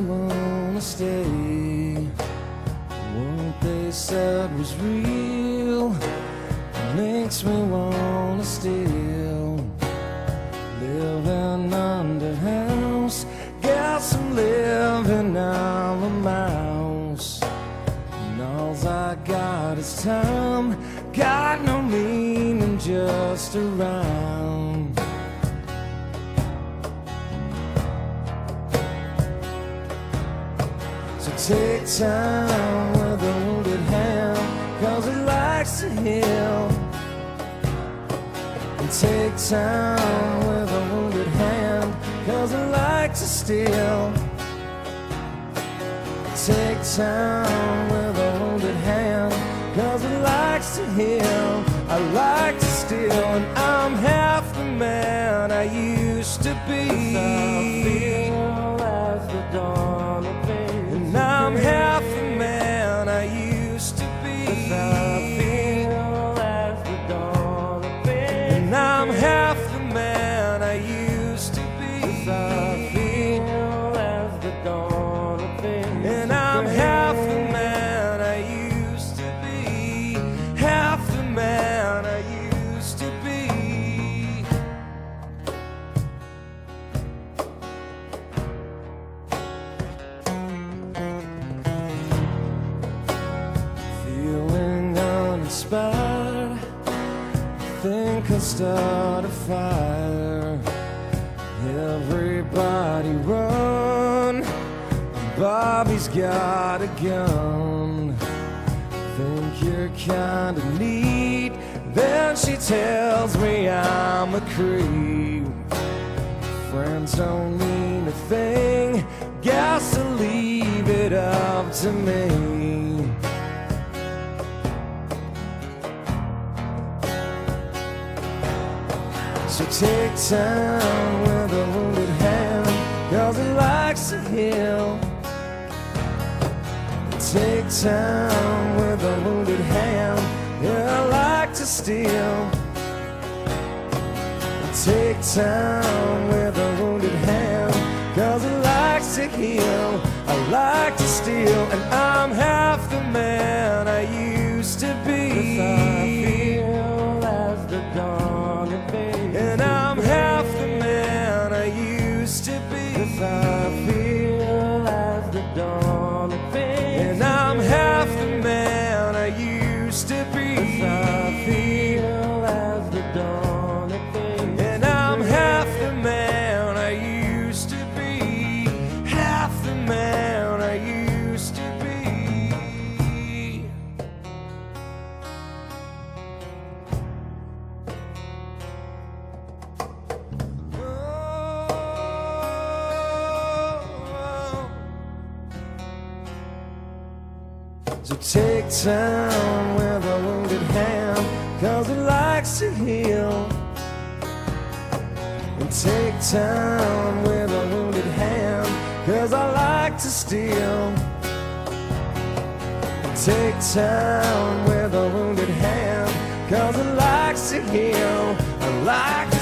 wanna stay. What they said was real makes me wanna steal. Living under house, guess I'm living on a mouse. And all I got is time, got no meaning, just a take time with a wounded hand, cause it likes to heal. And take time with a wounded hand, cause it likes to steal. Take time with a wounded hand, cause it likes to heal. I like to steal, and I'm half the man I used to be. Uninspired. Think I'll start a fire. Everybody run. Bobby's got a gun. Think you're kinda neat. Then she tells me I'm a creep. Friends don't mean a thing. Guess I'll leave it up to me. So take time with a wounded hand, cause it likes to heal. Take time with a wounded hand, yeah, I like to steal. Take time with a wounded hand, cause it likes to heal. I like to steal, and I'm So take time with a wounded hand, cause it likes to heal. And take time with a wounded hand, cause I like to steal. Take time with a wounded hand, cause it likes to heal. I like